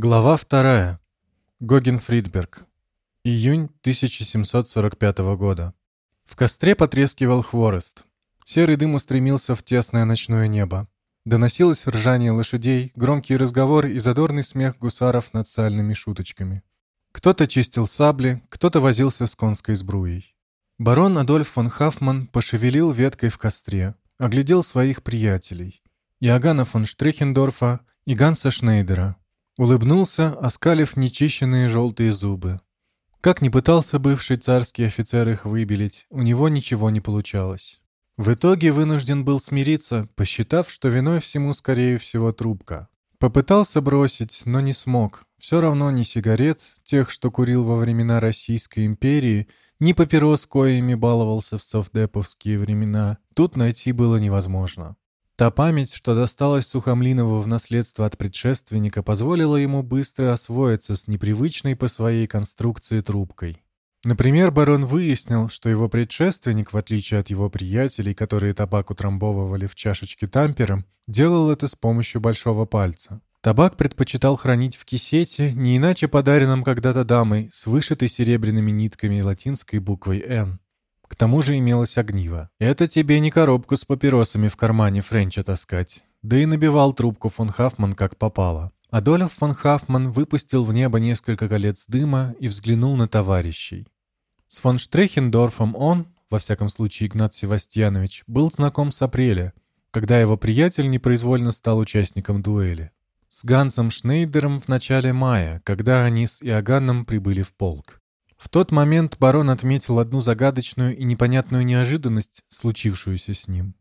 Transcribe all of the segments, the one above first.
Глава вторая. Гоген Фридберг. Июнь 1745 года. В костре потрескивал хворост. Серый дым устремился в тесное ночное небо. Доносилось ржание лошадей, громкий разговор и задорный смех гусаров над сальными шуточками. Кто-то чистил сабли, кто-то возился с конской сбруей. Барон Адольф фон Хафман пошевелил веткой в костре, оглядел своих приятелей. Иоганна фон Штрихендорфа и Ганса Шнейдера, Улыбнулся, оскалив нечищенные желтые зубы. Как ни пытался бывший царский офицер их выбелить, у него ничего не получалось. В итоге вынужден был смириться, посчитав, что виной всему, скорее всего, трубка. Попытался бросить, но не смог. Все равно ни сигарет, тех, что курил во времена Российской империи, ни папирос, коими баловался в совдеповские времена, тут найти было невозможно. Та память, что досталась Сухомлинову в наследство от предшественника, позволила ему быстро освоиться с непривычной по своей конструкции трубкой. Например, барон выяснил, что его предшественник, в отличие от его приятелей, которые табак утрамбовывали в чашечке тампером, делал это с помощью большого пальца. Табак предпочитал хранить в кисете, не иначе подаренном когда-то дамой, с вышитой серебряными нитками латинской буквой «Н». К тому же имелось огниво. Это тебе не коробку с папиросами в кармане Френча таскать. Да и набивал трубку фон Хафман как попало. Адольф фон Хафман выпустил в небо несколько колец дыма и взглянул на товарищей. С фон Штрехендорфом он, во всяком случае Игнат Севастьянович, был знаком с апреля, когда его приятель непроизвольно стал участником дуэли. С Гансом Шнейдером в начале мая, когда они с Иоганном прибыли в полк. В тот момент барон отметил одну загадочную и непонятную неожиданность, случившуюся с ним.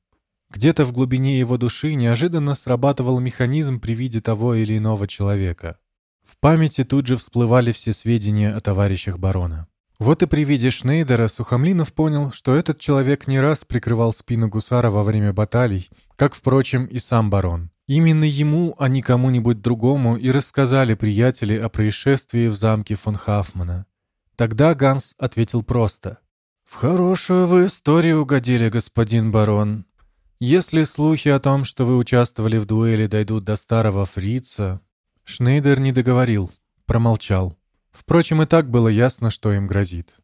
Где-то в глубине его души неожиданно срабатывал механизм при виде того или иного человека. В памяти тут же всплывали все сведения о товарищах барона. Вот и при виде Шнейдера Сухомлинов понял, что этот человек не раз прикрывал спину гусара во время баталий, как, впрочем, и сам барон. Именно ему, а не кому-нибудь другому, и рассказали приятели о происшествии в замке фон Хафмана. Тогда Ганс ответил просто. «В хорошую вы историю угодили, господин барон. Если слухи о том, что вы участвовали в дуэли, дойдут до старого фрица...» Шнейдер не договорил, промолчал. Впрочем, и так было ясно, что им грозит.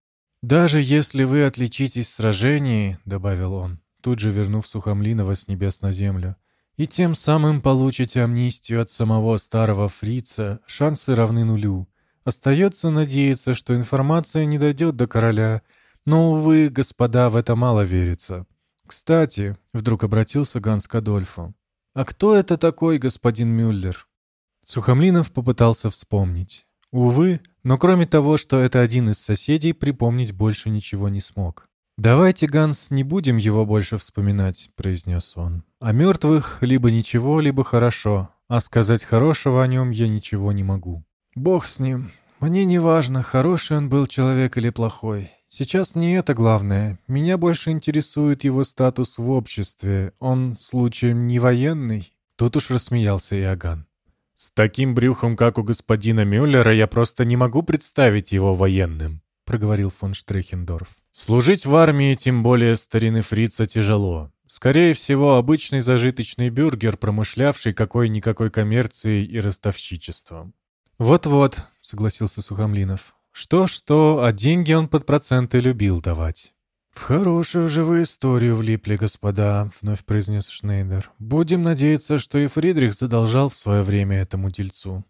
«Даже если вы отличитесь в сражении», — добавил он, тут же вернув Сухомлинова с небес на землю, «и тем самым получите амнистию от самого старого фрица, шансы равны нулю. Остается надеяться, что информация не дойдет до короля, но, увы, господа, в это мало верится. Кстати, вдруг обратился Ганс к Адольфу. «А кто это такой господин Мюллер?» Сухомлинов попытался вспомнить. Увы, но кроме того, что это один из соседей, припомнить больше ничего не смог. «Давайте, Ганс, не будем его больше вспоминать», — произнес он. «О мертвых либо ничего, либо хорошо, а сказать хорошего о нем я ничего не могу». Бог с ним. Мне не важно, хороший он был человек или плохой. Сейчас не это главное. Меня больше интересует его статус в обществе. Он, случаем, не военный?» Тут уж рассмеялся Иоганн. «С таким брюхом, как у господина Мюллера, я просто не могу представить его военным», — проговорил фон Штрехендорф. «Служить в армии, тем более старины фрица, тяжело. Скорее всего, обычный зажиточный бюргер, промышлявший какой-никакой коммерцией и ростовщичеством. «Вот-вот», — согласился Сухомлинов. «Что-что, а деньги он под проценты любил давать». «В хорошую же вы историю влипли, господа», — вновь произнес Шнейдер. «Будем надеяться, что и Фридрих задолжал в свое время этому дельцу».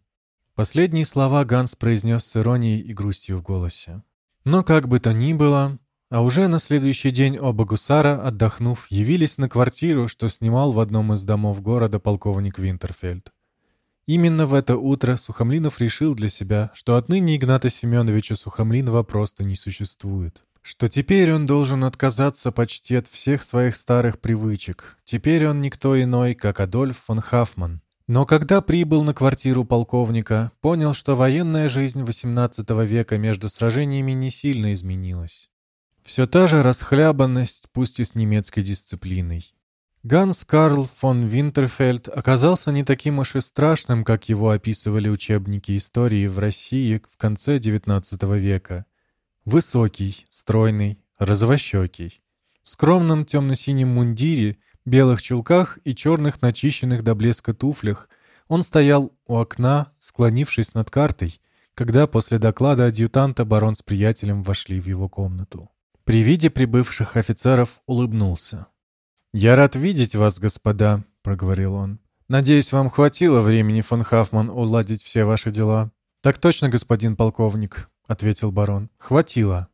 Последние слова Ганс произнес с иронией и грустью в голосе. Но как бы то ни было, а уже на следующий день оба гусара, отдохнув, явились на квартиру, что снимал в одном из домов города полковник Винтерфельд. Именно в это утро Сухомлинов решил для себя, что отныне Игната Семеновича Сухомлинова просто не существует. Что теперь он должен отказаться почти от всех своих старых привычек. Теперь он никто иной, как Адольф фон Хафман. Но когда прибыл на квартиру полковника, понял, что военная жизнь XVIII века между сражениями не сильно изменилась. Все та же расхлябанность, пусть и с немецкой дисциплиной. Ганс Карл фон Винтерфельд оказался не таким уж и страшным, как его описывали учебники истории в России в конце XIX века. Высокий, стройный, розовощекий. В скромном темно-синем мундире, белых чулках и черных начищенных до блеска туфлях Он стоял у окна, склонившись над картой, когда после доклада адъютанта барон с приятелем вошли в его комнату. При виде прибывших офицеров улыбнулся. «Я рад видеть вас, господа», — проговорил он. «Надеюсь, вам хватило времени, фон Хафман, уладить все ваши дела?» «Так точно, господин полковник», — ответил барон. «Хватило».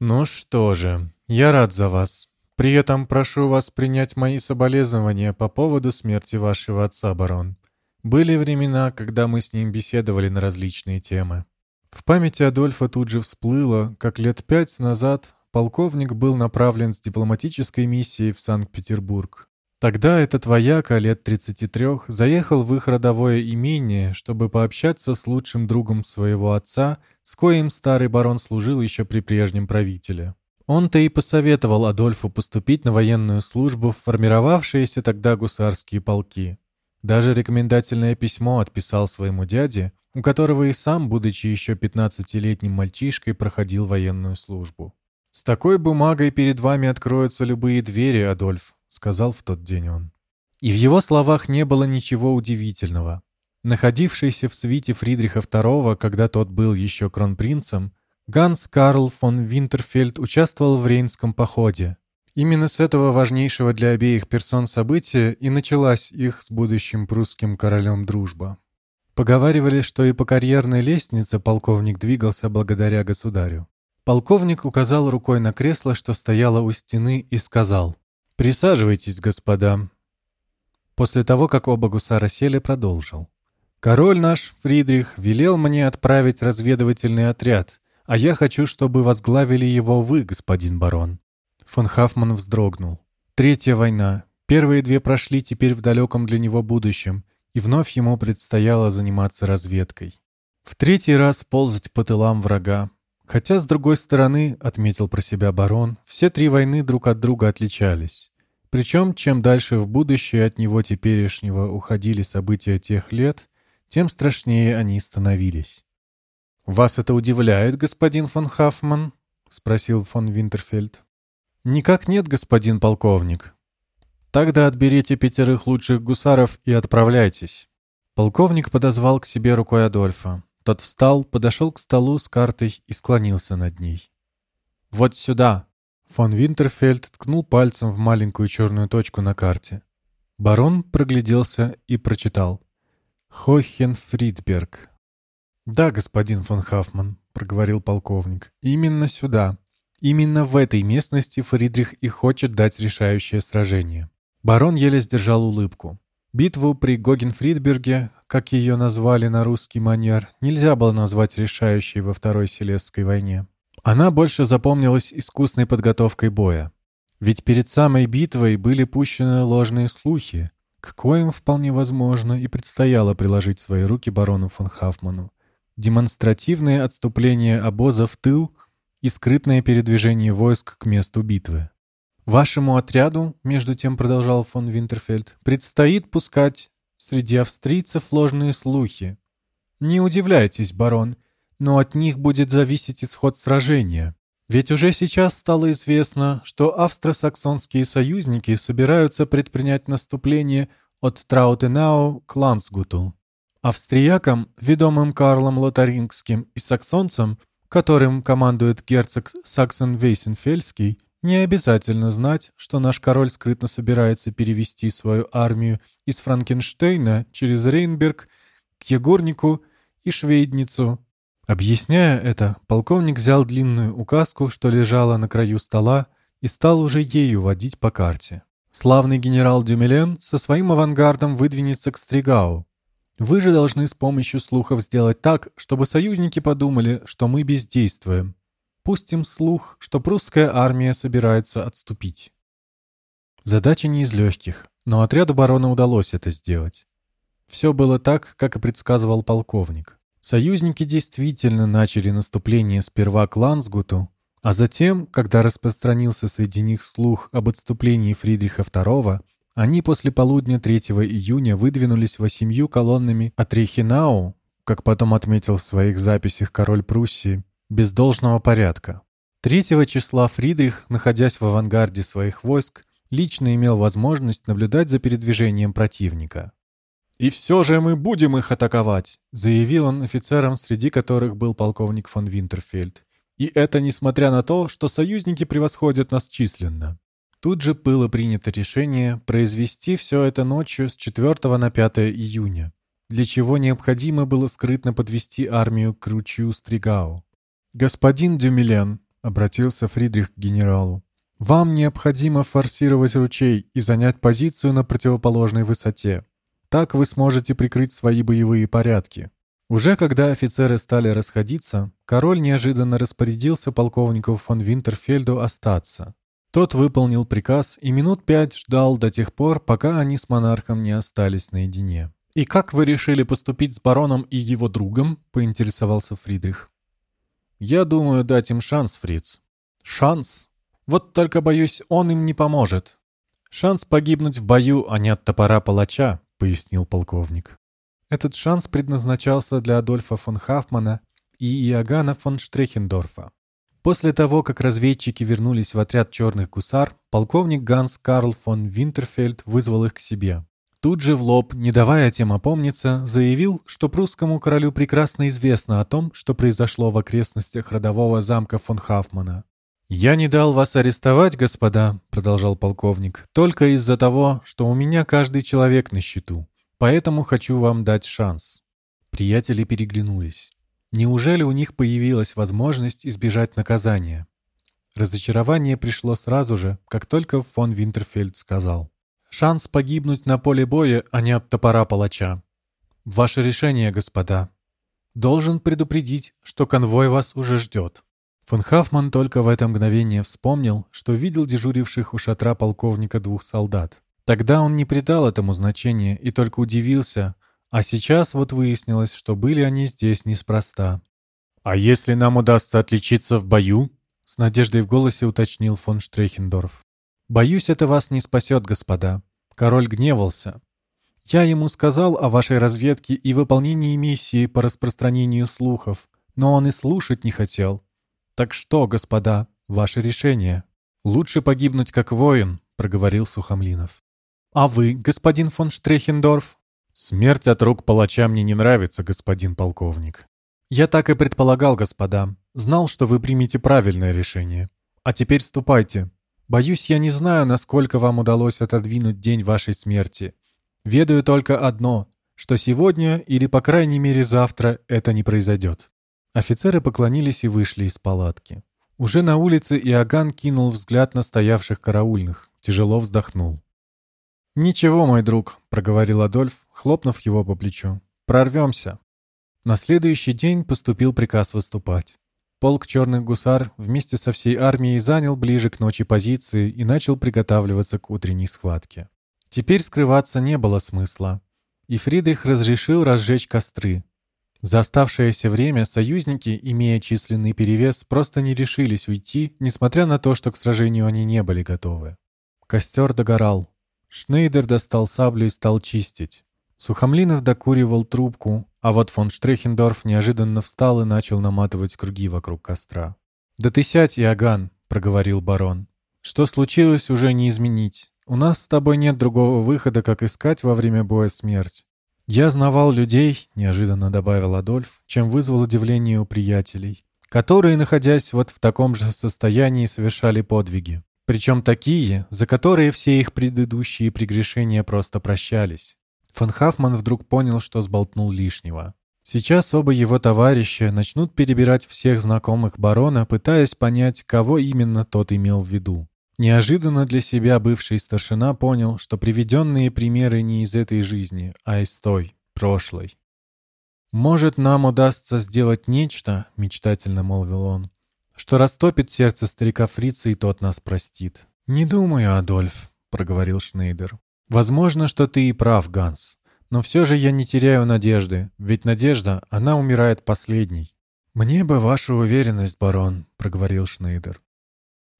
«Ну что же, я рад за вас. При этом прошу вас принять мои соболезнования по поводу смерти вашего отца, барон. Были времена, когда мы с ним беседовали на различные темы. В памяти Адольфа тут же всплыло, как лет пять назад полковник был направлен с дипломатической миссией в Санкт-Петербург. Тогда этот вояка лет 33 заехал в их родовое имение, чтобы пообщаться с лучшим другом своего отца, с коим старый барон служил еще при прежнем правителе. Он-то и посоветовал Адольфу поступить на военную службу в формировавшиеся тогда гусарские полки. Даже рекомендательное письмо отписал своему дяде, у которого и сам, будучи еще 15-летним мальчишкой, проходил военную службу. «С такой бумагой перед вами откроются любые двери, Адольф», — сказал в тот день он. И в его словах не было ничего удивительного. Находившийся в свите Фридриха II, когда тот был еще кронпринцем, Ганс Карл фон Винтерфельд участвовал в Рейнском походе, Именно с этого важнейшего для обеих персон события и началась их с будущим прусским королем дружба. Поговаривали, что и по карьерной лестнице полковник двигался благодаря государю. Полковник указал рукой на кресло, что стояло у стены, и сказал «Присаживайтесь, господа». После того, как оба гусара сели, продолжил. «Король наш, Фридрих, велел мне отправить разведывательный отряд, а я хочу, чтобы возглавили его вы, господин барон. Фон Хафман вздрогнул. Третья война. Первые две прошли теперь в далеком для него будущем, и вновь ему предстояло заниматься разведкой. В третий раз ползать по тылам врага. Хотя, с другой стороны, отметил про себя барон, все три войны друг от друга отличались. Причем, чем дальше в будущее от него теперешнего уходили события тех лет, тем страшнее они становились. «Вас это удивляет, господин фон Хафман?» — спросил фон Винтерфельд. «Никак нет, господин полковник». «Тогда отберите пятерых лучших гусаров и отправляйтесь». Полковник подозвал к себе рукой Адольфа. Тот встал, подошел к столу с картой и склонился над ней. «Вот сюда!» Фон Винтерфельд ткнул пальцем в маленькую черную точку на карте. Барон прогляделся и прочитал. «Хохенфридберг». «Да, господин фон Хафман», — проговорил полковник, — «именно сюда. Именно в этой местности Фридрих и хочет дать решающее сражение. Барон еле сдержал улыбку. Битву при Гогенфридберге, как ее назвали на русский манер, нельзя было назвать решающей во Второй Селесской войне. Она больше запомнилась искусной подготовкой боя. Ведь перед самой битвой были пущены ложные слухи, к коим вполне возможно и предстояло приложить свои руки барону фон Хафману. Демонстративное отступление обоза в тыл – и скрытное передвижение войск к месту битвы. Вашему отряду, между тем продолжал фон Винтерфельд, предстоит пускать среди австрийцев ложные слухи. Не удивляйтесь, барон, но от них будет зависеть исход сражения. Ведь уже сейчас стало известно, что австро-саксонские союзники собираются предпринять наступление от Траутенау к Лансгуту. Австриякам, ведомым Карлом Лотарингским и саксонцам, которым командует герцог Саксон-Вейсенфельский, не обязательно знать, что наш король скрытно собирается перевести свою армию из Франкенштейна через Рейнберг к Егорнику и Швейдницу. Объясняя это, полковник взял длинную указку, что лежала на краю стола, и стал уже ею водить по карте. Славный генерал Дюмелен со своим авангардом выдвинется к Стригау, вы же должны с помощью слухов сделать так, чтобы союзники подумали, что мы бездействуем. Пустим слух, что прусская армия собирается отступить. Задача не из легких, но отряду барона удалось это сделать. Все было так, как и предсказывал полковник. Союзники действительно начали наступление сперва к Лансгуту, а затем, когда распространился среди них слух об отступлении Фридриха II, они после полудня 3 июня выдвинулись восемью колоннами от Рейхенау, как потом отметил в своих записях король Пруссии, без должного порядка. 3 числа Фридрих, находясь в авангарде своих войск, лично имел возможность наблюдать за передвижением противника. «И все же мы будем их атаковать», — заявил он офицерам, среди которых был полковник фон Винтерфельд. «И это несмотря на то, что союзники превосходят нас численно». Тут же было принято решение произвести все это ночью с 4 на 5 июня, для чего необходимо было скрытно подвести армию к ручью Стригау. «Господин Дюмилен», — обратился Фридрих к генералу, — «вам необходимо форсировать ручей и занять позицию на противоположной высоте. Так вы сможете прикрыть свои боевые порядки». Уже когда офицеры стали расходиться, король неожиданно распорядился полковнику фон Винтерфельду остаться. Тот выполнил приказ и минут пять ждал до тех пор, пока они с монархом не остались наедине. «И как вы решили поступить с бароном и его другом?» — поинтересовался Фридрих. «Я думаю дать им шанс, Фриц». «Шанс? Вот только, боюсь, он им не поможет». «Шанс погибнуть в бою, а не от топора палача», — пояснил полковник. Этот шанс предназначался для Адольфа фон Хафмана и Иоганна фон Штрехендорфа. После того, как разведчики вернулись в отряд черных гусар, полковник Ганс Карл фон Винтерфельд вызвал их к себе. Тут же в лоб, не давая тем опомниться, заявил, что прусскому королю прекрасно известно о том, что произошло в окрестностях родового замка фон Хафмана. «Я не дал вас арестовать, господа», — продолжал полковник, «только из-за того, что у меня каждый человек на счету. Поэтому хочу вам дать шанс». Приятели переглянулись. Неужели у них появилась возможность избежать наказания? Разочарование пришло сразу же, как только фон Винтерфельд сказал. «Шанс погибнуть на поле боя, а не от топора палача. Ваше решение, господа. Должен предупредить, что конвой вас уже ждет». Фон Хафман только в это мгновение вспомнил, что видел дежуривших у шатра полковника двух солдат. Тогда он не придал этому значения и только удивился, а сейчас вот выяснилось, что были они здесь неспроста. «А если нам удастся отличиться в бою?» — с надеждой в голосе уточнил фон Штрейхендорф. «Боюсь, это вас не спасет, господа». Король гневался. «Я ему сказал о вашей разведке и выполнении миссии по распространению слухов, но он и слушать не хотел. Так что, господа, ваше решение?» «Лучше погибнуть как воин», — проговорил Сухомлинов. «А вы, господин фон Штрехендорф?» «Смерть от рук палача мне не нравится, господин полковник». «Я так и предполагал, господа. Знал, что вы примете правильное решение. А теперь ступайте. Боюсь, я не знаю, насколько вам удалось отодвинуть день вашей смерти. Ведаю только одно, что сегодня или, по крайней мере, завтра это не произойдет». Офицеры поклонились и вышли из палатки. Уже на улице Иоганн кинул взгляд на стоявших караульных, тяжело вздохнул. «Ничего, мой друг», — проговорил Адольф, хлопнув его по плечу. «Прорвемся». На следующий день поступил приказ выступать. Полк черных гусар вместе со всей армией занял ближе к ночи позиции и начал приготавливаться к утренней схватке. Теперь скрываться не было смысла. И Фридрих разрешил разжечь костры. За оставшееся время союзники, имея численный перевес, просто не решились уйти, несмотря на то, что к сражению они не были готовы. Костер догорал. Шнейдер достал саблю и стал чистить. Сухомлинов докуривал трубку, а вот фон Штрехендорф неожиданно встал и начал наматывать круги вокруг костра. «Да ты сядь, Иоганн», — проговорил барон. «Что случилось, уже не изменить. У нас с тобой нет другого выхода, как искать во время боя смерть. Я знавал людей, — неожиданно добавил Адольф, чем вызвал удивление у приятелей, которые, находясь вот в таком же состоянии, совершали подвиги. Причем такие, за которые все их предыдущие прегрешения просто прощались. Фон Хафман вдруг понял, что сболтнул лишнего. Сейчас оба его товарища начнут перебирать всех знакомых барона, пытаясь понять, кого именно тот имел в виду. Неожиданно для себя бывший старшина понял, что приведенные примеры не из этой жизни, а из той, прошлой. «Может, нам удастся сделать нечто?» — мечтательно молвил он что растопит сердце старика Фрица, и тот нас простит. «Не думаю, Адольф», — проговорил Шнейдер. «Возможно, что ты и прав, Ганс. Но все же я не теряю надежды, ведь надежда, она умирает последней». «Мне бы ваша уверенность, барон», — проговорил Шнейдер.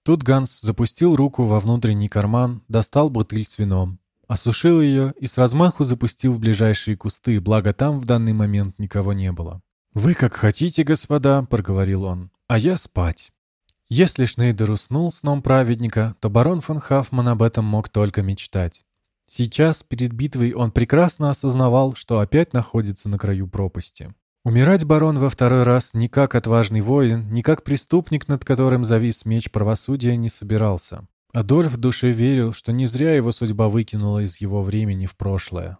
Тут Ганс запустил руку во внутренний карман, достал бутыль с вином, осушил ее и с размаху запустил в ближайшие кусты, благо там в данный момент никого не было. «Вы как хотите, господа», — проговорил он а я спать. Если Шнейдер уснул сном праведника, то барон фон Хафман об этом мог только мечтать. Сейчас, перед битвой, он прекрасно осознавал, что опять находится на краю пропасти. Умирать барон во второй раз ни как отважный воин, ни как преступник, над которым завис меч правосудия, не собирался. Адольф в душе верил, что не зря его судьба выкинула из его времени в прошлое.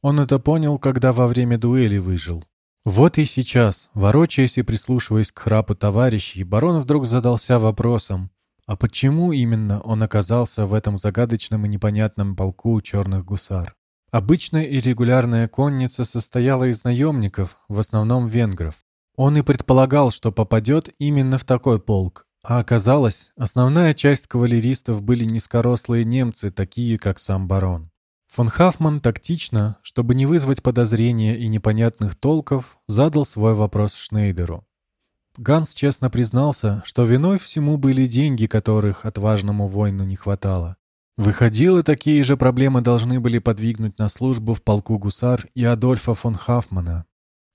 Он это понял, когда во время дуэли выжил. Вот и сейчас, ворочаясь и прислушиваясь к храпу товарищей, барон вдруг задался вопросом, а почему именно он оказался в этом загадочном и непонятном полку черных гусар? Обычная и регулярная конница состояла из наемников, в основном венгров. Он и предполагал, что попадет именно в такой полк, а оказалось, основная часть кавалеристов были низкорослые немцы, такие как сам барон. Фон Хафман тактично, чтобы не вызвать подозрения и непонятных толков, задал свой вопрос Шнейдеру. Ганс честно признался, что виной всему были деньги, которых отважному воину не хватало. Выходило, такие же проблемы должны были подвигнуть на службу в полку гусар и Адольфа фон Хафмана.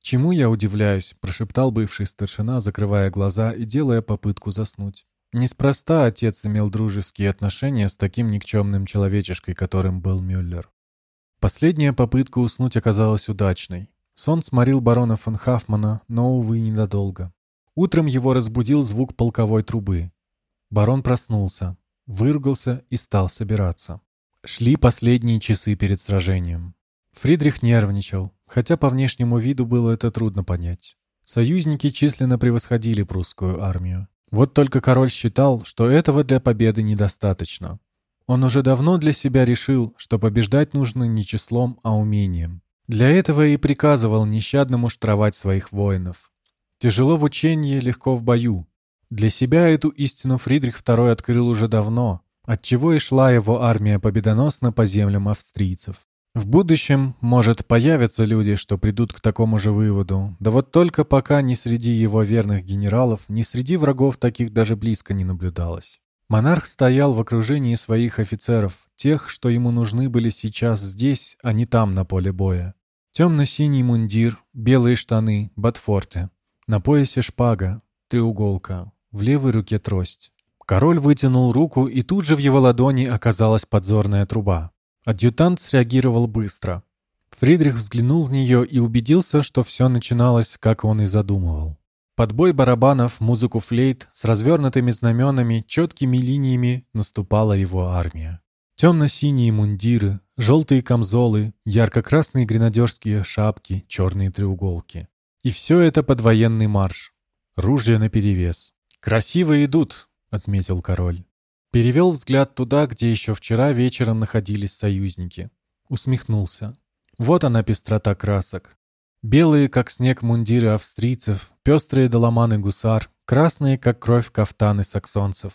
«Чему я удивляюсь?» – прошептал бывший старшина, закрывая глаза и делая попытку заснуть. Неспроста отец имел дружеские отношения с таким никчемным человечешкой, которым был Мюллер. Последняя попытка уснуть оказалась удачной. Сон сморил барона фон Хафмана, но, увы, недолго. Утром его разбудил звук полковой трубы. Барон проснулся, выругался и стал собираться. Шли последние часы перед сражением. Фридрих нервничал, хотя по внешнему виду было это трудно понять. Союзники численно превосходили прусскую армию. Вот только король считал, что этого для победы недостаточно. Он уже давно для себя решил, что побеждать нужно не числом, а умением. Для этого и приказывал нещадно муштровать своих воинов. Тяжело в учении, легко в бою. Для себя эту истину Фридрих II открыл уже давно, отчего и шла его армия победоносно по землям австрийцев. В будущем, может, появятся люди, что придут к такому же выводу, да вот только пока ни среди его верных генералов, ни среди врагов таких даже близко не наблюдалось. Монарх стоял в окружении своих офицеров, тех, что ему нужны были сейчас здесь, а не там, на поле боя. Темно-синий мундир, белые штаны, ботфорты. На поясе шпага, треуголка, в левой руке трость. Король вытянул руку, и тут же в его ладони оказалась подзорная труба. Адъютант среагировал быстро. Фридрих взглянул в нее и убедился, что все начиналось, как он и задумывал. Подбой барабанов, музыку флейт с развернутыми знаменами, четкими линиями наступала его армия. Темно-синие мундиры, желтые камзолы, ярко-красные гренадерские шапки, черные треуголки. И все это под военный марш. Ружья наперевес. «Красиво идут», — отметил король. Перевел взгляд туда, где еще вчера вечером находились союзники. Усмехнулся. Вот она пестрота красок. Белые, как снег, мундиры австрийцев, пестрые доломаны гусар, красные, как кровь, кафтаны саксонцев.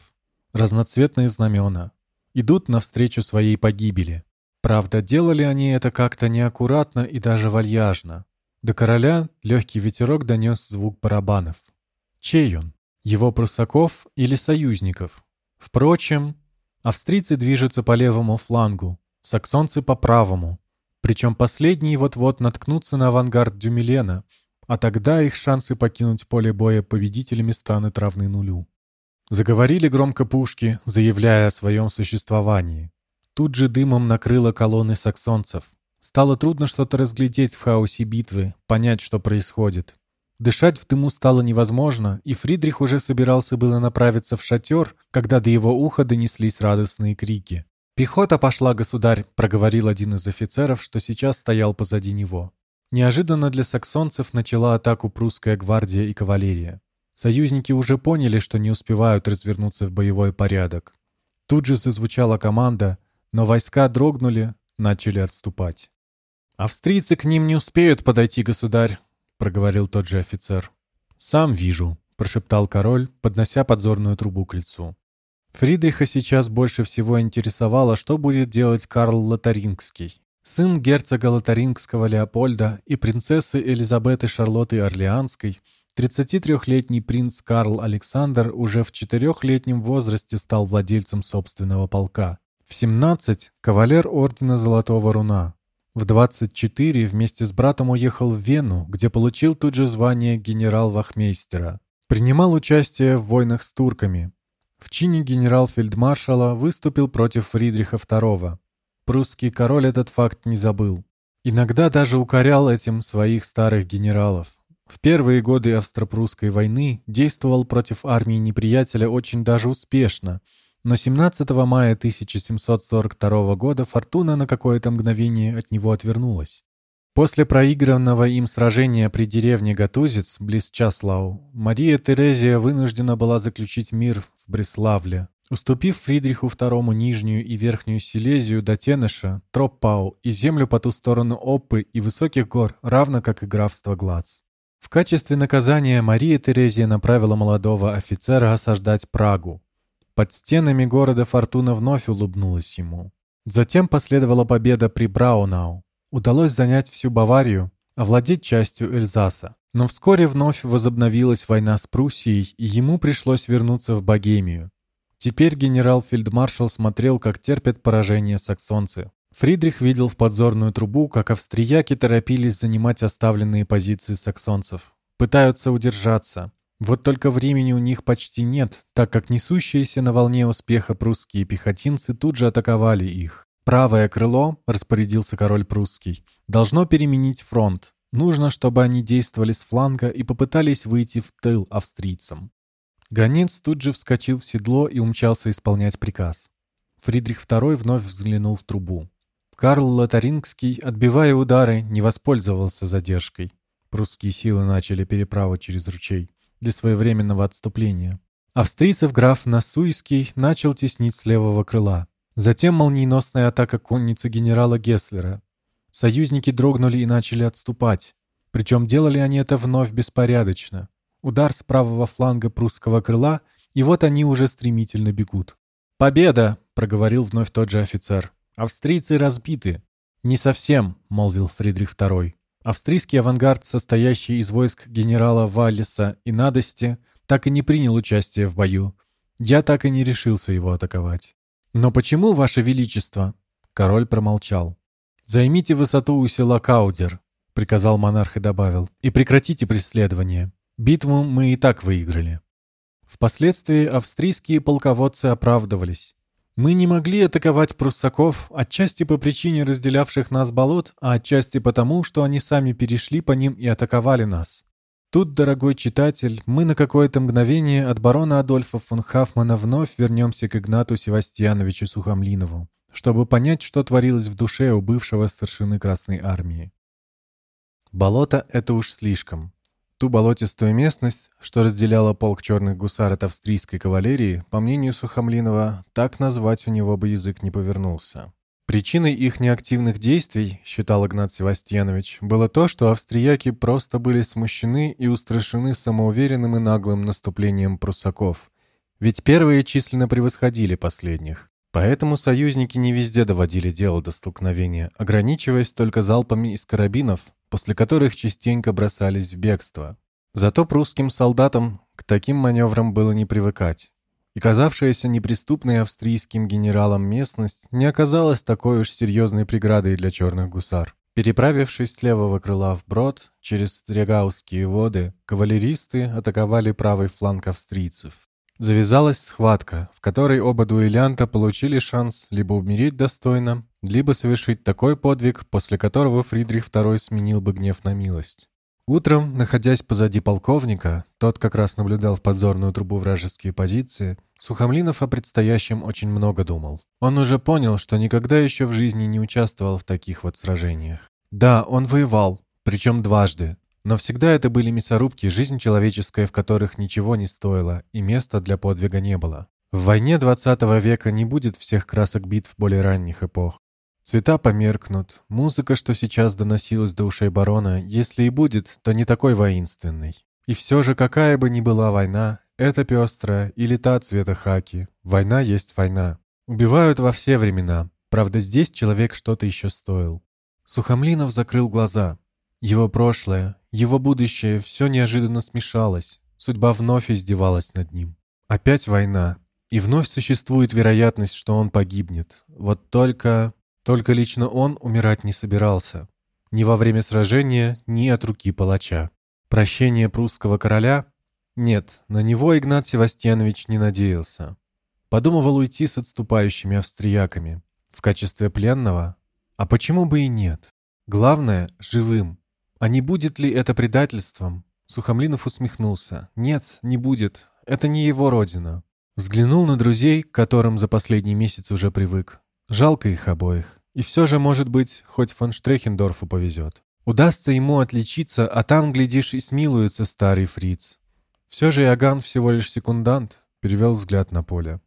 Разноцветные знамена. Идут навстречу своей погибели. Правда, делали они это как-то неаккуратно и даже вальяжно. До короля легкий ветерок донес звук барабанов. Чей он? Его прусаков или союзников? Впрочем, австрийцы движутся по левому флангу, саксонцы по правому. Причем последние вот-вот наткнутся на авангард Дюмилена, а тогда их шансы покинуть поле боя победителями станут равны нулю. Заговорили громко пушки, заявляя о своем существовании. Тут же дымом накрыло колонны саксонцев. Стало трудно что-то разглядеть в хаосе битвы, понять, что происходит. Дышать в дыму стало невозможно, и Фридрих уже собирался было направиться в шатер, когда до его уха донеслись радостные крики. «Пехота пошла, государь», — проговорил один из офицеров, что сейчас стоял позади него. Неожиданно для саксонцев начала атаку прусская гвардия и кавалерия. Союзники уже поняли, что не успевают развернуться в боевой порядок. Тут же зазвучала команда, но войска дрогнули, начали отступать. «Австрийцы к ним не успеют подойти, государь», — проговорил тот же офицер. «Сам вижу», — прошептал король, поднося подзорную трубу к лицу. Фридриха сейчас больше всего интересовало, что будет делать Карл Лотарингский, сын герцога Лотарингского Леопольда и принцессы Элизабеты Шарлотты Орлеанской, 33-летний принц Карл Александр уже в четырехлетнем возрасте стал владельцем собственного полка. В 17 – кавалер Ордена Золотого Руна. В 24 вместе с братом уехал в Вену, где получил тут же звание генерал-вахмейстера. Принимал участие в войнах с турками. В чине генерал-фельдмаршала выступил против Фридриха II. прусский король этот факт не забыл. Иногда даже укорял этим своих старых генералов. В первые годы Австро-Прусской войны действовал против армии неприятеля очень даже успешно, но 17 мая 1742 года фортуна на какое-то мгновение от него отвернулась. После проигранного им сражения при деревне Гатузец, близ Часлау, Мария Терезия вынуждена была заключить мир в Бреславле, уступив Фридриху II Нижнюю и Верхнюю Силезию до Тенеша, Троппау и землю по ту сторону Оппы и Высоких гор, равно как и графство Глац. В качестве наказания Мария Терезия направила молодого офицера осаждать Прагу. Под стенами города Фортуна вновь улыбнулась ему. Затем последовала победа при Браунау, удалось занять всю Баварию, овладеть частью Эльзаса. Но вскоре вновь возобновилась война с Пруссией, и ему пришлось вернуться в Богемию. Теперь генерал-фельдмаршал смотрел, как терпят поражение саксонцы. Фридрих видел в подзорную трубу, как австрияки торопились занимать оставленные позиции саксонцев. Пытаются удержаться. Вот только времени у них почти нет, так как несущиеся на волне успеха прусские пехотинцы тут же атаковали их. «Правое крыло», — распорядился король прусский, — «должно переменить фронт. Нужно, чтобы они действовали с фланга и попытались выйти в тыл австрийцам». Гонец тут же вскочил в седло и умчался исполнять приказ. Фридрих II вновь взглянул в трубу. Карл Лотарингский, отбивая удары, не воспользовался задержкой. Прусские силы начали переправу через ручей для своевременного отступления. Австрийцев граф Насуйский начал теснить с левого крыла. Затем молниеносная атака конницы генерала Гесслера. Союзники дрогнули и начали отступать. Причем делали они это вновь беспорядочно. Удар с правого фланга прусского крыла, и вот они уже стремительно бегут. «Победа!» — проговорил вновь тот же офицер. «Австрийцы разбиты». «Не совсем», — молвил Фридрих II. Австрийский авангард, состоящий из войск генерала Валлиса и Надости, так и не принял участие в бою. Я так и не решился его атаковать. «Но почему, Ваше Величество?» Король промолчал. «Займите высоту у села Каудер», — приказал монарх и добавил, «и прекратите преследование. Битву мы и так выиграли». Впоследствии австрийские полководцы оправдывались. Мы не могли атаковать пруссаков, отчасти по причине разделявших нас болот, а отчасти потому, что они сами перешли по ним и атаковали нас. Тут, дорогой читатель, мы на какое-то мгновение от барона Адольфа фон Хафмана вновь вернемся к Игнату Севастьяновичу Сухомлинову, чтобы понять, что творилось в душе у бывшего старшины Красной Армии. Болото — это уж слишком. Ту болотистую местность, что разделяла полк черных гусар от австрийской кавалерии, по мнению Сухомлинова, так назвать у него бы язык не повернулся. Причиной их неактивных действий, считал Игнат Севастьянович, было то, что австрияки просто были смущены и устрашены самоуверенным и наглым наступлением пруссаков. Ведь первые численно превосходили последних. Поэтому союзники не везде доводили дело до столкновения, ограничиваясь только залпами из карабинов, после которых частенько бросались в бегство. Зато прусским солдатам к таким маневрам было не привыкать и казавшаяся неприступной австрийским генералам местность не оказалась такой уж серьезной преградой для черных гусар. Переправившись с левого крыла вброд, через Стрегауские воды, кавалеристы атаковали правый фланг австрийцев. Завязалась схватка, в которой оба дуэлянта получили шанс либо умереть достойно, либо совершить такой подвиг, после которого Фридрих II сменил бы гнев на милость. Утром, находясь позади полковника, тот как раз наблюдал в подзорную трубу вражеские позиции, Сухомлинов о предстоящем очень много думал. Он уже понял, что никогда еще в жизни не участвовал в таких вот сражениях. Да, он воевал, причем дважды, но всегда это были мясорубки, жизнь человеческая, в которых ничего не стоило, и места для подвига не было. В войне 20 века не будет всех красок битв более ранних эпох. Цвета померкнут, музыка, что сейчас доносилась до ушей барона, если и будет, то не такой воинственной. И все же, какая бы ни была война, это пестрая или та цвета хаки, война есть война. Убивают во все времена, правда здесь человек что-то еще стоил. Сухомлинов закрыл глаза. Его прошлое, его будущее все неожиданно смешалось, судьба вновь издевалась над ним. Опять война, и вновь существует вероятность, что он погибнет. Вот только... Только лично он умирать не собирался. Ни во время сражения, ни от руки палача. Прощение прусского короля? Нет, на него Игнат Севастьянович не надеялся. Подумывал уйти с отступающими австрияками. В качестве пленного? А почему бы и нет? Главное — живым. А не будет ли это предательством? Сухомлинов усмехнулся. Нет, не будет. Это не его родина. Взглянул на друзей, к которым за последний месяц уже привык. Жалко их обоих. И все же, может быть, хоть фон Штрехендорфу повезет. Удастся ему отличиться, а там, глядишь, и смилуется старый фриц. Все же Иоганн всего лишь секундант, перевел взгляд на поле.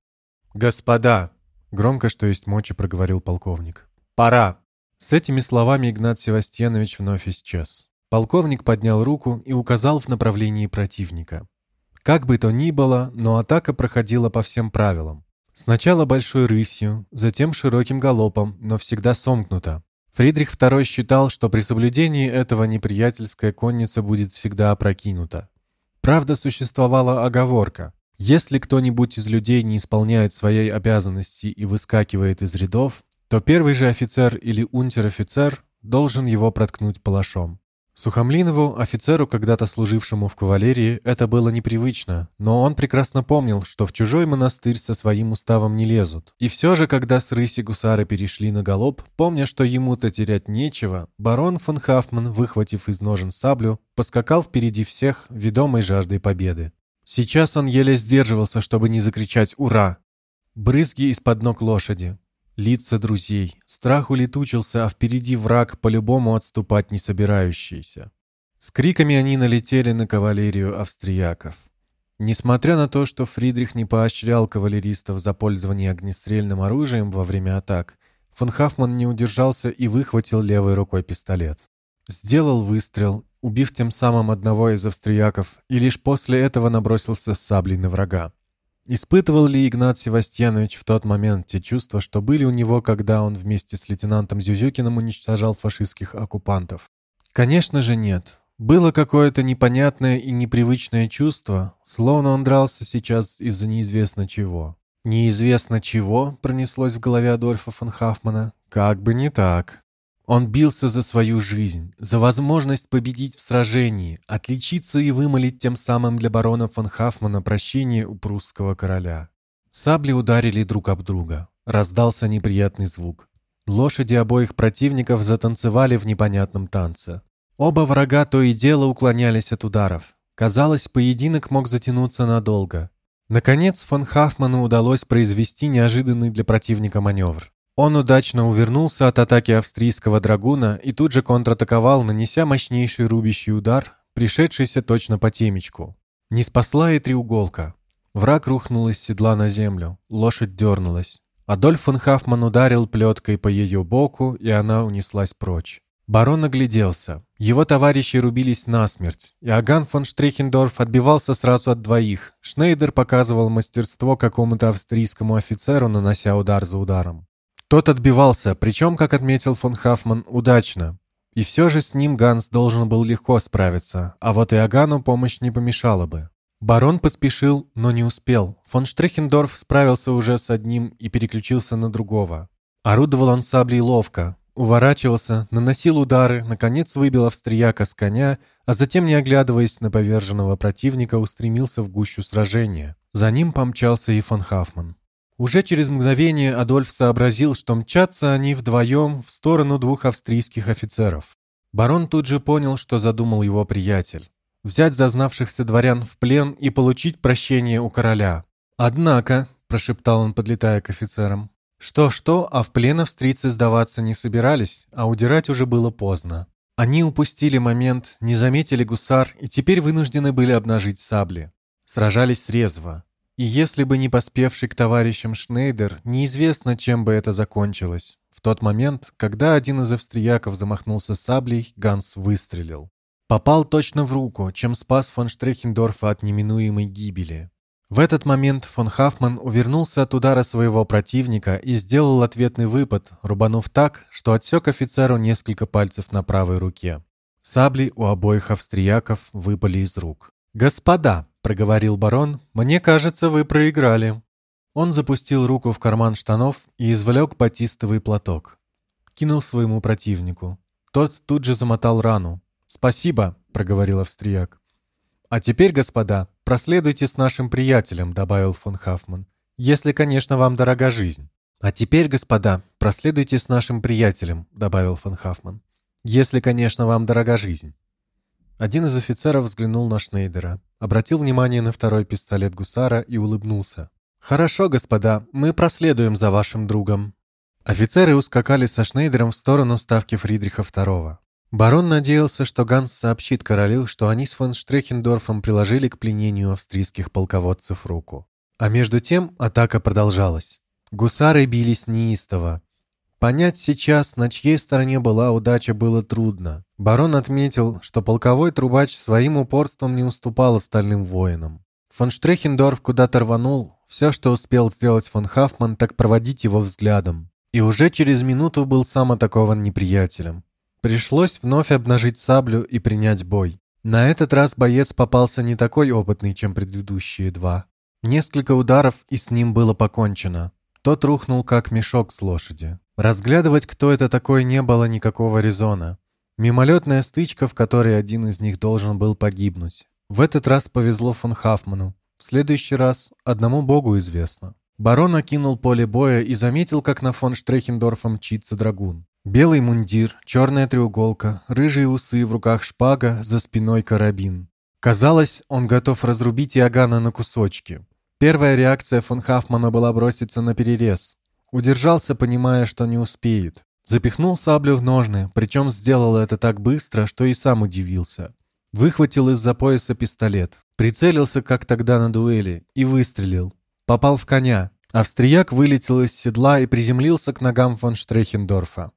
«Господа!» — громко, что есть мочи, проговорил полковник. «Пора!» С этими словами Игнат Севастьянович вновь исчез. Полковник поднял руку и указал в направлении противника. Как бы то ни было, но атака проходила по всем правилам. Сначала большой рысью, затем широким галопом, но всегда сомкнуто. Фридрих II считал, что при соблюдении этого неприятельская конница будет всегда опрокинута. Правда, существовала оговорка. Если кто-нибудь из людей не исполняет своей обязанности и выскакивает из рядов, то первый же офицер или унтер-офицер должен его проткнуть палашом. Сухомлинову, офицеру, когда-то служившему в кавалерии, это было непривычно, но он прекрасно помнил, что в чужой монастырь со своим уставом не лезут. И все же, когда с рыси гусары перешли на галоп, помня, что ему-то терять нечего, барон фон Хафман, выхватив из ножен саблю, поскакал впереди всех, ведомой жаждой победы. Сейчас он еле сдерживался, чтобы не закричать «Ура!». Брызги из-под ног лошади, лица друзей. Страх улетучился, а впереди враг, по-любому отступать не собирающийся. С криками они налетели на кавалерию австрияков. Несмотря на то, что Фридрих не поощрял кавалеристов за пользование огнестрельным оружием во время атак, фон Хафман не удержался и выхватил левой рукой пистолет. Сделал выстрел, убив тем самым одного из австрияков, и лишь после этого набросился с саблей на врага. Испытывал ли Игнат Севастьянович в тот момент те чувства, что были у него, когда он вместе с лейтенантом Зюзюкиным уничтожал фашистских оккупантов? Конечно же нет. Было какое-то непонятное и непривычное чувство, словно он дрался сейчас из-за неизвестно чего. «Неизвестно чего?» — пронеслось в голове Адольфа фон Хафмана. «Как бы не так». Он бился за свою жизнь, за возможность победить в сражении, отличиться и вымолить тем самым для барона фон Хафмана прощение у прусского короля. Сабли ударили друг об друга. Раздался неприятный звук. Лошади обоих противников затанцевали в непонятном танце. Оба врага то и дело уклонялись от ударов. Казалось, поединок мог затянуться надолго. Наконец, фон Хафману удалось произвести неожиданный для противника маневр. Он удачно увернулся от атаки австрийского драгуна и тут же контратаковал, нанеся мощнейший рубящий удар, пришедшийся точно по темечку. Не спасла и треуголка. Враг рухнул из седла на землю, лошадь дернулась. Адольф фон Хафман ударил плеткой по ее боку, и она унеслась прочь. Барон огляделся. Его товарищи рубились насмерть. Иоганн фон Штрихендорф отбивался сразу от двоих. Шнейдер показывал мастерство какому-то австрийскому офицеру, нанося удар за ударом. Тот отбивался, причем, как отметил фон Хафман, удачно. И все же с ним Ганс должен был легко справиться, а вот и Агану помощь не помешала бы. Барон поспешил, но не успел. Фон Штрихендорф справился уже с одним и переключился на другого. Орудовал он саблей ловко, уворачивался, наносил удары, наконец выбил австрияка с коня, а затем, не оглядываясь на поверженного противника, устремился в гущу сражения. За ним помчался и фон Хафман. Уже через мгновение Адольф сообразил, что мчатся они вдвоем в сторону двух австрийских офицеров. Барон тут же понял, что задумал его приятель. Взять зазнавшихся дворян в плен и получить прощение у короля. «Однако», — прошептал он, подлетая к офицерам, что-что, а в плен австрийцы сдаваться не собирались, а удирать уже было поздно. Они упустили момент, не заметили гусар и теперь вынуждены были обнажить сабли. Сражались резво. И если бы не поспевший к товарищам Шнейдер, неизвестно, чем бы это закончилось. В тот момент, когда один из австрияков замахнулся саблей, Ганс выстрелил. Попал точно в руку, чем спас фон Штрехендорфа от неминуемой гибели. В этот момент фон Хафман увернулся от удара своего противника и сделал ответный выпад, рубанув так, что отсек офицеру несколько пальцев на правой руке. Сабли у обоих австрияков выпали из рук. «Господа!» проговорил барон, — «мне кажется, вы проиграли». Он запустил руку в карман штанов и извлек батистовый платок. Кинул своему противнику. Тот тут же замотал рану. «Спасибо», — проговорил австрияк. «А теперь, господа, проследуйте с нашим приятелем», — добавил фон Хафман. «Если, конечно, вам дорога жизнь». «А теперь, господа, проследуйте с нашим приятелем», — добавил фон Хаффман. «Если, конечно, вам дорога жизнь». Один из офицеров взглянул на Шнейдера, обратил внимание на второй пистолет гусара и улыбнулся. «Хорошо, господа, мы проследуем за вашим другом». Офицеры ускакали со Шнейдером в сторону ставки Фридриха II. Барон надеялся, что Ганс сообщит королю, что они с фон Штрехендорфом приложили к пленению австрийских полководцев руку. А между тем атака продолжалась. Гусары бились неистово. Понять сейчас, на чьей стороне была удача, было трудно. Барон отметил, что полковой трубач своим упорством не уступал остальным воинам. Фон Штрехендорф куда-то рванул, все, что успел сделать фон Хафман, так проводить его взглядом. И уже через минуту был сам атакован неприятелем. Пришлось вновь обнажить саблю и принять бой. На этот раз боец попался не такой опытный, чем предыдущие два. Несколько ударов, и с ним было покончено. Тот рухнул, как мешок с лошади. Разглядывать, кто это такой, не было никакого резона. Мимолетная стычка, в которой один из них должен был погибнуть. В этот раз повезло фон Хафману. В следующий раз одному богу известно. Барон окинул поле боя и заметил, как на фон Штрехендорфа мчится драгун. Белый мундир, черная треуголка, рыжие усы, в руках шпага, за спиной карабин. Казалось, он готов разрубить Иоганна на кусочки. Первая реакция фон Хафмана была броситься на перерез. Удержался, понимая, что не успеет. Запихнул саблю в ножны, причем сделал это так быстро, что и сам удивился. Выхватил из-за пояса пистолет, прицелился, как тогда на дуэли, и выстрелил. Попал в коня. Австрияк вылетел из седла и приземлился к ногам фон Штрехендорфа.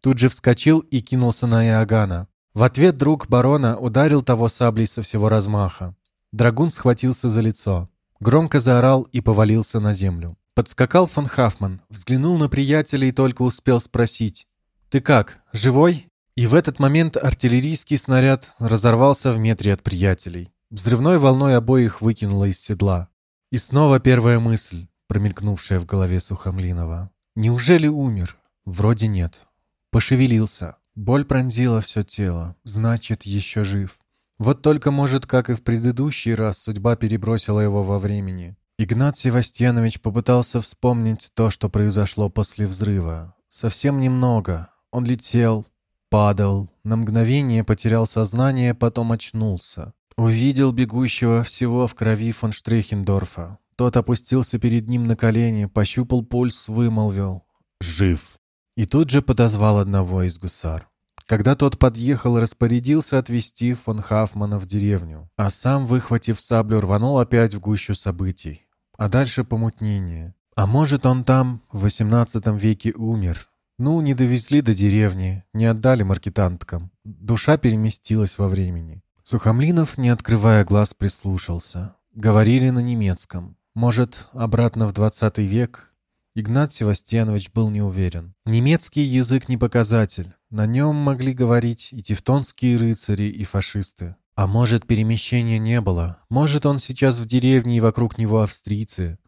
Тут же вскочил и кинулся на Иоганна. В ответ друг барона ударил того саблей со всего размаха. Драгун схватился за лицо. Громко заорал и повалился на землю. Подскакал фон Хафман, взглянул на приятеля и только успел спросить «Ты как, живой?» И в этот момент артиллерийский снаряд разорвался в метре от приятелей. Взрывной волной обоих выкинуло из седла. И снова первая мысль, промелькнувшая в голове Сухомлинова. «Неужели умер?» Вроде нет. Пошевелился. Боль пронзила все тело. Значит, еще жив. Вот только, может, как и в предыдущий раз, судьба перебросила его во времени. Игнат Севастьянович попытался вспомнить то, что произошло после взрыва. Совсем немного. Он летел, падал, на мгновение потерял сознание, потом очнулся. Увидел бегущего всего в крови фон Штрехендорфа. Тот опустился перед ним на колени, пощупал пульс, вымолвил «Жив!» И тут же подозвал одного из гусар. Когда тот подъехал, распорядился отвезти фон Хафмана в деревню, а сам, выхватив саблю, рванул опять в гущу событий. А дальше помутнение. А может, он там в XVIII веке умер. Ну, не довезли до деревни, не отдали маркетанткам. Душа переместилась во времени. Сухомлинов, не открывая глаз, прислушался. Говорили на немецком. Может, обратно в 20 век Игнат Севастьянович был не уверен. Немецкий язык не показатель. На нем могли говорить и тевтонские рыцари, и фашисты. А может, перемещения не было. Может, он сейчас в деревне и вокруг него австрийцы.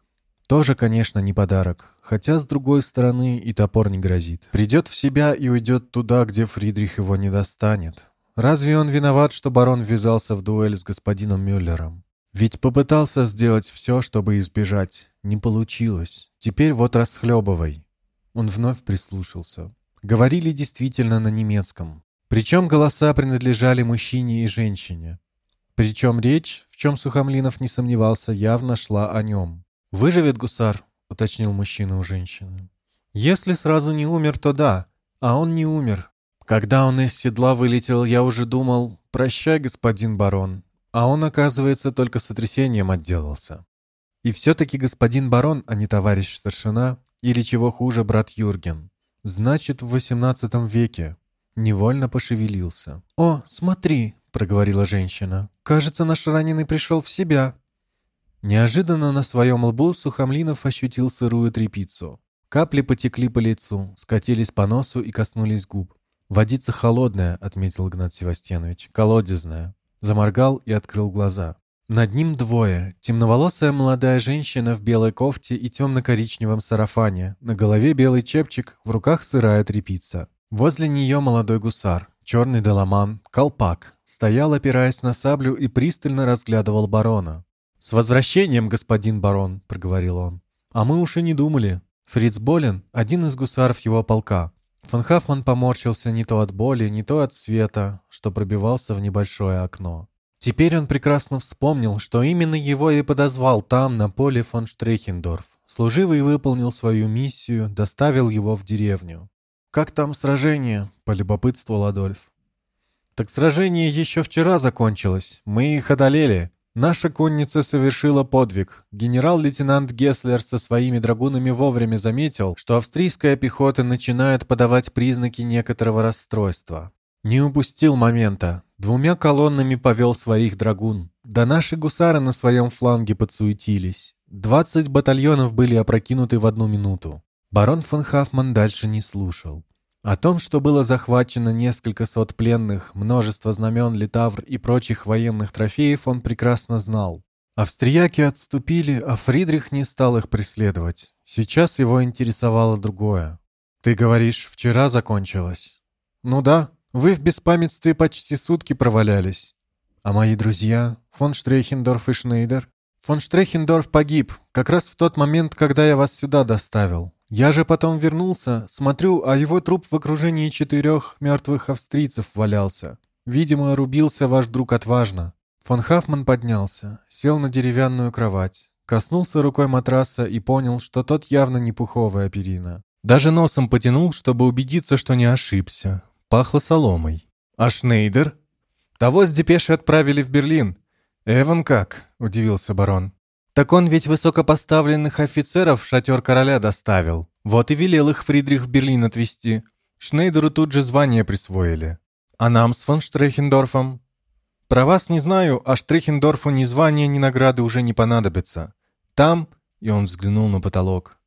Тоже, конечно, не подарок. Хотя, с другой стороны, и топор не грозит. Придет в себя и уйдет туда, где Фридрих его не достанет. Разве он виноват, что барон ввязался в дуэль с господином Мюллером? Ведь попытался сделать все, чтобы избежать. Не получилось. Теперь вот расхлебывай. Он вновь прислушался. Говорили действительно на немецком. Причем голоса принадлежали мужчине и женщине. Причем речь, в чем Сухомлинов не сомневался, явно шла о нем. «Выживет гусар», — уточнил мужчина у женщины. «Если сразу не умер, то да, а он не умер. Когда он из седла вылетел, я уже думал, прощай, господин барон, а он, оказывается, только сотрясением отделался. И все-таки господин барон, а не товарищ старшина, или чего хуже, брат Юрген. Значит, в XVIII веке. Невольно пошевелился. «О, смотри!» — проговорила женщина. «Кажется, наш раненый пришел в себя». Неожиданно на своем лбу Сухомлинов ощутил сырую трепицу. Капли потекли по лицу, скатились по носу и коснулись губ. «Водица холодная», — отметил Игнат Севастьянович, — «колодезная». Заморгал и открыл глаза. Над ним двое. Темноволосая молодая женщина в белой кофте и темно-коричневом сарафане. На голове белый чепчик, в руках сырая тряпица. Возле нее молодой гусар, черный деламан, колпак. Стоял, опираясь на саблю, и пристально разглядывал барона. «С возвращением, господин барон!» — проговорил он. «А мы уж и не думали. Фриц болен, один из гусаров его полка. Фон Хафман поморщился не то от боли, не то от света, что пробивался в небольшое окно. Теперь он прекрасно вспомнил, что именно его и подозвал там, на поле фон Штрейхендорф. Служивый выполнил свою миссию, доставил его в деревню. «Как там сражение?» — полюбопытствовал Адольф. «Так сражение еще вчера закончилось. Мы их одолели. Наша конница совершила подвиг. Генерал-лейтенант Гесслер со своими драгунами вовремя заметил, что австрийская пехота начинает подавать признаки некоторого расстройства. Не упустил момента. Двумя колоннами повел своих драгун. Да наши гусары на своем фланге подсуетились. Двадцать батальонов были опрокинуты в одну минуту. Барон фон Хафман дальше не слушал. О том, что было захвачено несколько сот пленных, множество знамен, литавр и прочих военных трофеев, он прекрасно знал. Австрияки отступили, а Фридрих не стал их преследовать. Сейчас его интересовало другое. «Ты говоришь, вчера закончилось?» «Ну да, вы в беспамятстве почти сутки провалялись. А мои друзья, фон Штрейхендорф и Шнейдер? Фон Штрейхендорф погиб, как раз в тот момент, когда я вас сюда доставил. Я же потом вернулся, смотрю, а его труп в окружении четырех мертвых австрийцев валялся. Видимо, рубился ваш друг отважно. Фон Хафман поднялся, сел на деревянную кровать, коснулся рукой матраса и понял, что тот явно не пуховая перина. Даже носом потянул, чтобы убедиться, что не ошибся. Пахло соломой. «А Шнейдер?» «Того с депеши отправили в Берлин». «Эван как?» — удивился барон. Так он ведь высокопоставленных офицеров в шатер короля доставил. Вот и велел их Фридрих в Берлин отвезти. Шнейдеру тут же звание присвоили. А нам с фон Штрехендорфом? Про вас не знаю, а Штрехендорфу ни звания, ни награды уже не понадобится. Там, и он взглянул на потолок.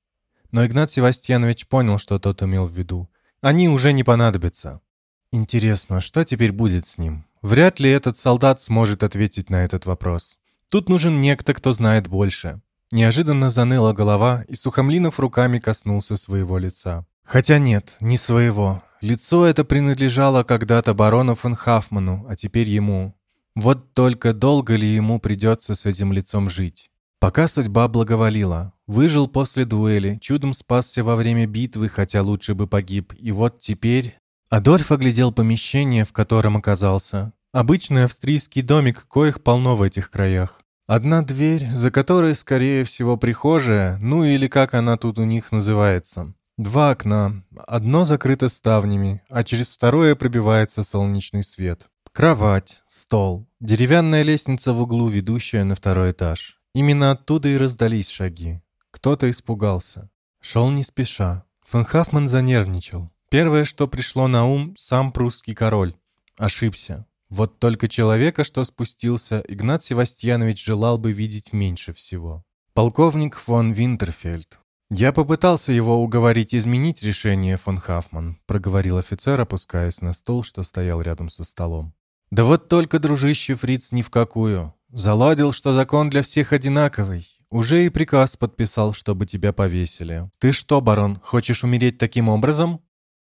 Но Игнат Севастьянович понял, что тот имел в виду. Они уже не понадобятся. Интересно, что теперь будет с ним? Вряд ли этот солдат сможет ответить на этот вопрос. Тут нужен некто, кто знает больше. Неожиданно заныла голова, и Сухомлинов руками коснулся своего лица. Хотя нет, не своего. Лицо это принадлежало когда-то барону фон Хафману, а теперь ему. Вот только долго ли ему придется с этим лицом жить? Пока судьба благоволила. Выжил после дуэли, чудом спасся во время битвы, хотя лучше бы погиб. И вот теперь... Адольф оглядел помещение, в котором оказался. Обычный австрийский домик, коих полно в этих краях. Одна дверь, за которой, скорее всего, прихожая, ну или как она тут у них называется. Два окна, одно закрыто ставнями, а через второе пробивается солнечный свет. Кровать, стол, деревянная лестница в углу, ведущая на второй этаж. Именно оттуда и раздались шаги. Кто-то испугался. Шел не спеша. Фон занервничал. Первое, что пришло на ум, сам прусский король. Ошибся. Вот только человека, что спустился, Игнат Севастьянович желал бы видеть меньше всего. Полковник фон Винтерфельд. «Я попытался его уговорить изменить решение, фон Хафман», проговорил офицер, опускаясь на стол, что стоял рядом со столом. «Да вот только, дружище Фриц, ни в какую. Заладил, что закон для всех одинаковый. Уже и приказ подписал, чтобы тебя повесили. Ты что, барон, хочешь умереть таким образом?»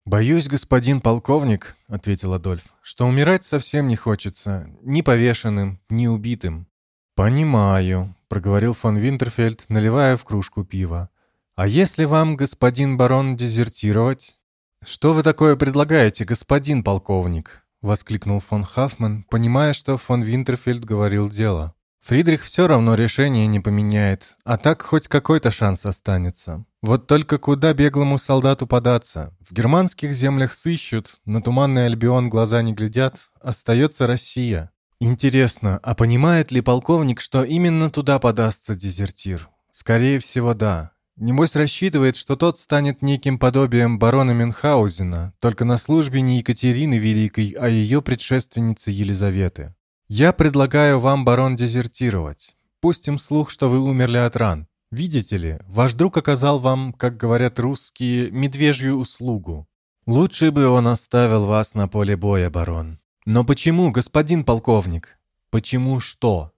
«Боюсь, господин полковник», — ответил Адольф, — «что умирать совсем не хочется, ни повешенным, ни убитым». «Понимаю», — проговорил фон Винтерфельд, наливая в кружку пива. «А если вам, господин барон, дезертировать?» «Что вы такое предлагаете, господин полковник?» — воскликнул фон Хафман, понимая, что фон Винтерфельд говорил дело. Фридрих все равно решение не поменяет, а так хоть какой-то шанс останется. Вот только куда беглому солдату податься? В германских землях сыщут, на туманный Альбион глаза не глядят, остается Россия. Интересно, а понимает ли полковник, что именно туда подастся дезертир? Скорее всего, да. Небось рассчитывает, что тот станет неким подобием барона Мюнхгаузена, только на службе не Екатерины Великой, а ее предшественницы Елизаветы. «Я предлагаю вам, барон, дезертировать. Пустим слух, что вы умерли от ран. Видите ли, ваш друг оказал вам, как говорят русские, медвежью услугу. Лучше бы он оставил вас на поле боя, барон. Но почему, господин полковник? Почему что?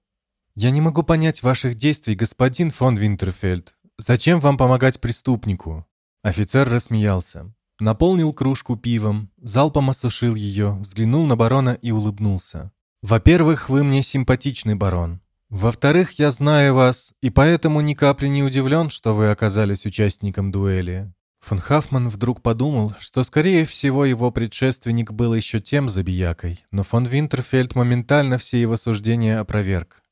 Я не могу понять ваших действий, господин фон Винтерфельд. Зачем вам помогать преступнику?» Офицер рассмеялся. Наполнил кружку пивом, залпом осушил ее, взглянул на барона и улыбнулся. «Во-первых, вы мне симпатичный барон. Во-вторых, я знаю вас, и поэтому ни капли не удивлен, что вы оказались участником дуэли. Фон Хафман вдруг подумал, что, скорее всего, его предшественник был еще тем забиякой, но фон Винтерфельд моментально все его суждения опроверг.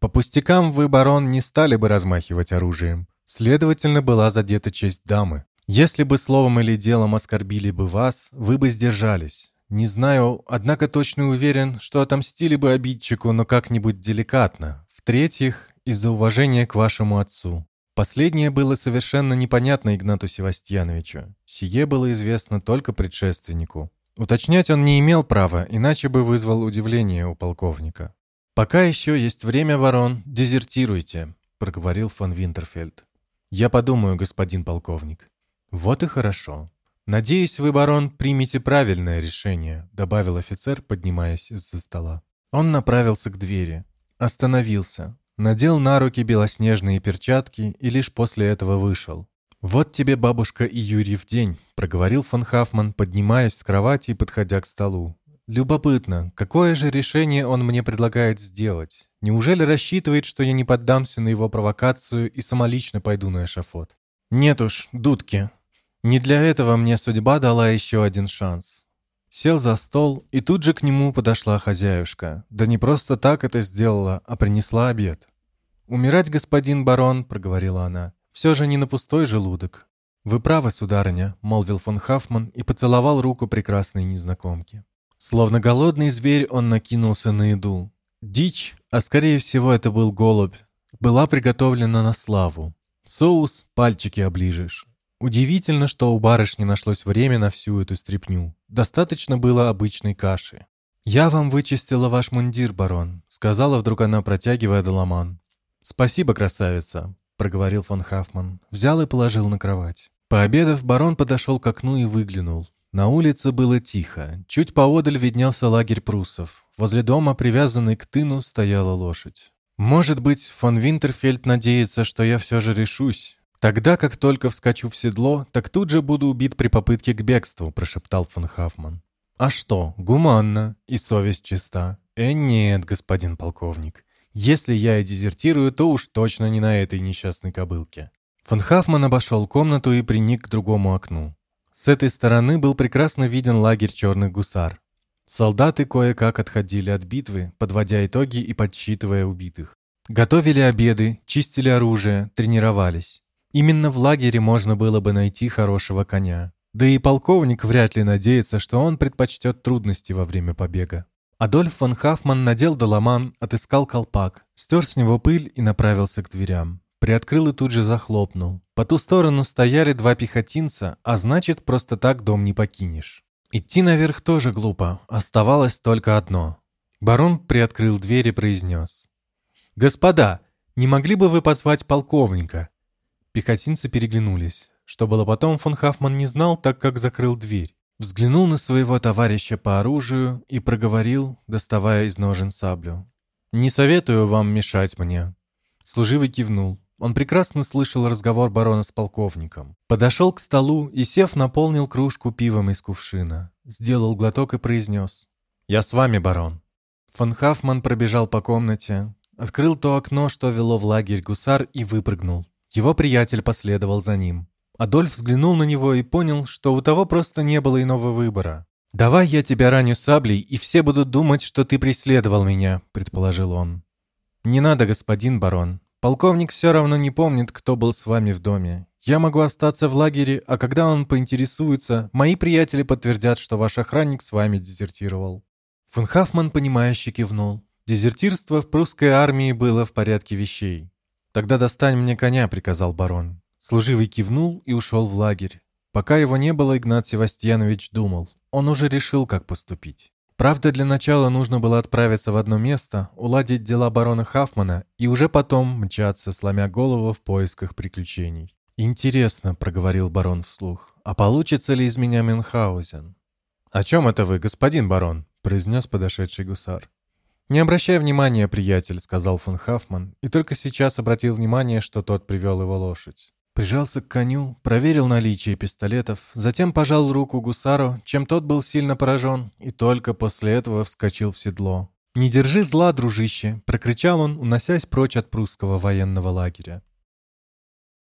По пустякам вы, барон, не стали бы размахивать оружием. Следовательно, была задета честь дамы. Если бы словом или делом оскорбили бы вас, вы бы сдержались. Не знаю, однако точно уверен, что отомстили бы обидчику, но как-нибудь деликатно. В-третьих, из-за уважения к вашему отцу. Последнее было совершенно непонятно Игнату Севастьяновичу. Сие было известно только предшественнику. Уточнять он не имел права, иначе бы вызвал удивление у полковника. «Пока еще есть время, ворон, дезертируйте», — проговорил фон Винтерфельд. «Я подумаю, господин полковник». «Вот и хорошо. Надеюсь, вы, барон, примете правильное решение», — добавил офицер, поднимаясь из-за стола. Он направился к двери. Остановился. Надел на руки белоснежные перчатки и лишь после этого вышел. «Вот тебе, бабушка и Юрий в день», — проговорил фон Хафман, поднимаясь с кровати и подходя к столу. «Любопытно, какое же решение он мне предлагает сделать? Неужели рассчитывает, что я не поддамся на его провокацию и самолично пойду на эшафот?» «Нет уж, дудки. Не для этого мне судьба дала еще один шанс. Сел за стол, и тут же к нему подошла хозяюшка. Да не просто так это сделала, а принесла обед. «Умирать, господин барон», — проговорила она, — «все же не на пустой желудок». «Вы правы, сударыня», — молвил фон Хафман и поцеловал руку прекрасной незнакомки. Словно голодный зверь он накинулся на еду. Дичь, а скорее всего это был голубь, была приготовлена на славу. Соус пальчики оближешь. Удивительно, что у барышни нашлось время на всю эту стряпню. Достаточно было обычной каши. «Я вам вычистила ваш мундир, барон», — сказала вдруг она, протягивая доломан. «Спасибо, красавица», — проговорил фон Хафман. Взял и положил на кровать. Пообедав, барон подошел к окну и выглянул. На улице было тихо. Чуть поодаль виднелся лагерь прусов. Возле дома, привязанный к тыну, стояла лошадь. «Может быть, фон Винтерфельд надеется, что я все же решусь, «Тогда, как только вскочу в седло, так тут же буду убит при попытке к бегству», — прошептал фон Хафман. «А что, гуманно и совесть чиста?» «Э, нет, господин полковник. Если я и дезертирую, то уж точно не на этой несчастной кобылке». Фон Хафман обошел комнату и приник к другому окну. С этой стороны был прекрасно виден лагерь черных гусар. Солдаты кое-как отходили от битвы, подводя итоги и подсчитывая убитых. Готовили обеды, чистили оружие, тренировались. Именно в лагере можно было бы найти хорошего коня. Да и полковник вряд ли надеется, что он предпочтет трудности во время побега. Адольф фон Хафман надел доломан, отыскал колпак, стер с него пыль и направился к дверям. Приоткрыл и тут же захлопнул. По ту сторону стояли два пехотинца, а значит, просто так дом не покинешь. Идти наверх тоже глупо, оставалось только одно. Барон приоткрыл дверь и произнес. «Господа, не могли бы вы позвать полковника? Пехотинцы переглянулись. Что было потом, фон Хафман не знал, так как закрыл дверь. Взглянул на своего товарища по оружию и проговорил, доставая из ножен саблю. «Не советую вам мешать мне». Служивый кивнул. Он прекрасно слышал разговор барона с полковником. Подошел к столу и, сев, наполнил кружку пивом из кувшина. Сделал глоток и произнес. «Я с вами, барон». Фон Хафман пробежал по комнате, открыл то окно, что вело в лагерь гусар, и выпрыгнул. Его приятель последовал за ним. Адольф взглянул на него и понял, что у того просто не было иного выбора. «Давай я тебя раню саблей, и все будут думать, что ты преследовал меня», — предположил он. «Не надо, господин барон. Полковник все равно не помнит, кто был с вами в доме. Я могу остаться в лагере, а когда он поинтересуется, мои приятели подтвердят, что ваш охранник с вами дезертировал». Фон Хафман, понимающе кивнул. Дезертирство в прусской армии было в порядке вещей. «Тогда достань мне коня», — приказал барон. Служивый кивнул и ушел в лагерь. Пока его не было, Игнат Севастьянович думал. Он уже решил, как поступить. Правда, для начала нужно было отправиться в одно место, уладить дела барона Хафмана и уже потом мчаться, сломя голову в поисках приключений. «Интересно», — проговорил барон вслух, — «а получится ли из меня Мюнхгаузен?» «О чем это вы, господин барон?» — произнес подошедший гусар. «Не обращай внимания, приятель», — сказал фон Хафман, и только сейчас обратил внимание, что тот привел его лошадь. Прижался к коню, проверил наличие пистолетов, затем пожал руку гусару, чем тот был сильно поражен, и только после этого вскочил в седло. «Не держи зла, дружище!» — прокричал он, уносясь прочь от прусского военного лагеря.